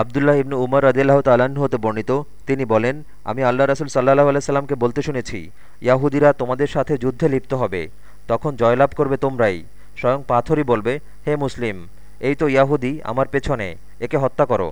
আবদুল্লাহ ইবনু উমর রদিল্লাহ তালাহ হতে বর্ণিত। তিনি বলেন, আমি আল্লাহ রসুল সাল্লাহ আলাইসাল্লামকে বলতে শুনেছি, ইয়াহুদিরা তোমাদের সাথে যুদ্ধে লিপ্ত হবে। তখন জয়লাভ করবে তোমরাই। স্বয়ং পাথরই বলবে, হে মুসলিম, এই তো ইয়াহুদি আমার পেছনে, একে হত্যা করো।